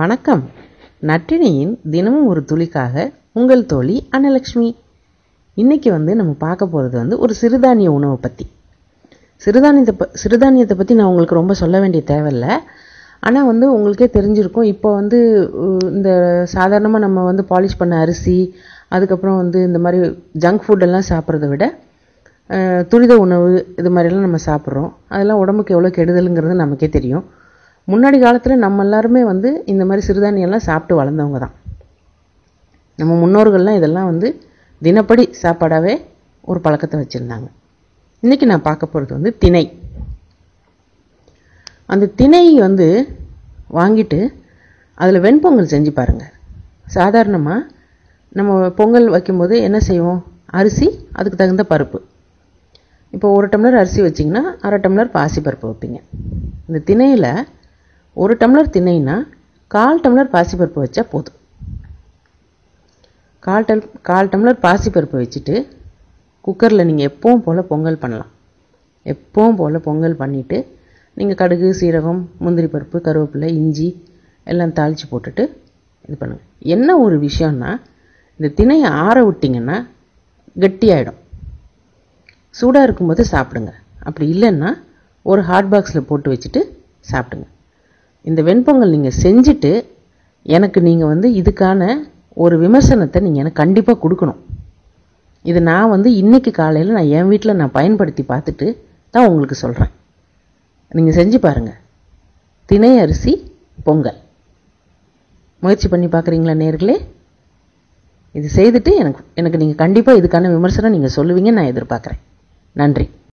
வணக்கம். நட்டினியின் தினமும் ஒரு துளிக்காக உங்கள் தோழி அன்னலக்ஷ்மி. இன்றைக்கி வந்து நம்ம பார்க்க போகிறது வந்து ஒரு சிறுதானிய உணவை பற்றி சிறுதானியத்தை ப சிறுதானியத்தை பற்றி நான் உங்களுக்கு ரொம்ப சொல்ல வேண்டிய தேவையில்லை. ஆனால் வந்து உங்களுக்கே தெரிஞ்சிருக்கும். இப்போ வந்து இந்த சாதாரணமாக நம்ம வந்து பாலிஷ் பண்ண அரிசி அதுக்கப்புறம் வந்து இந்த மாதிரி ஜங்க் ஃபுட்டெல்லாம் சாப்பிட்றத விட துரித உணவு இது மாதிரிலாம் நம்ம சாப்பிட்றோம். அதெல்லாம் உடம்புக்கு எவ்வளோ கெடுதலுங்கிறது நமக்கே தெரியும். முன்னாடி காலத்தில் நம்ம எல்லாருமே வந்து இந்த மாதிரி சிறுதானியெல்லாம் சாப்பிட்டு வளர்ந்தவங்க தான். நம்ம முன்னோர்கள்லாம் இதெல்லாம் வந்து தினப்படி சாப்பாடாகவே ஒரு பழக்கத்தை வச்சுருந்தாங்க. இன்றைக்கி நான் பார்க்க போகிறது வந்து திணை. அந்த திணை வந்து வாங்கிட்டு அதில் வெண்பொங்கல் செஞ்சு பாருங்கள் சாதாரணமாக நம்ம பொங்கல் வைக்கும்போது என்ன செய்வோம்? அரிசி அதுக்கு தகுந்த பருப்பு. இப்போ ஒரு டம்ளர் அரிசி வச்சிங்கன்னா அரை டம்ளர் பாசி பருப்பு வைப்பீங்க. இந்த திணையில் ஒரு டம்ளர் திணைனா கால் டம்ளர் பாசிப்பருப்பு வச்சா போதும். கால் டம் கால் டம்ளர் பாசிப்பருப்பு வச்சுட்டு குக்கரில் நீங்கள் எப்பவும் போல் பொங்கல் பண்ணலாம். எப்பவும் போல் பொங்கல் பண்ணிவிட்டு நீங்கள் கடுகு சீரகம் முந்திரி பருப்பு கருவேப்பிலை இஞ்சி எல்லாம் தாளித்து போட்டுட்டு இது பண்ணுங்கள் என்ன ஒரு விஷயம்னா இந்த திணையை ஆற விட்டிங்கன்னா கெட்டியாயிடும். சூடாக இருக்கும்போது சாப்பிடுங்க. அப்படி இல்லைன்னா ஒரு ஹாட் பாக்ஸில் போட்டு வச்சுட்டு சாப்பிடுங்க. இந்த வெண்பொங்கல் நீங்கள் செஞ்சுட்டு எனக்கு நீங்கள் வந்து இதுக்கான ஒரு விமர்சனத்தை நீங்கள் எனக்கு கண்டிப்பாக கொடுக்கணும். இது நான் வந்து இன்றைக்கி காலையில் நான் என் வீட்டில் நான் பயன்படுத்தி பார்த்துட்டு தான் உங்களுக்கு சொல்கிறேன் நீங்கள் செஞ்சு பாருங்கள் திணை அரிசி பொங்கல். முயற்சி பண்ணி பார்க்குறீங்களா நேர்களே? இது செய்துட்டு எனக்கு எனக்கு நீங்கள் கண்டிப்பாக இதுக்கான விமர்சனம் நீங்கள் சொல்லுவீங்கன்னு நான் எதிர்பார்க்குறேன். நன்றி.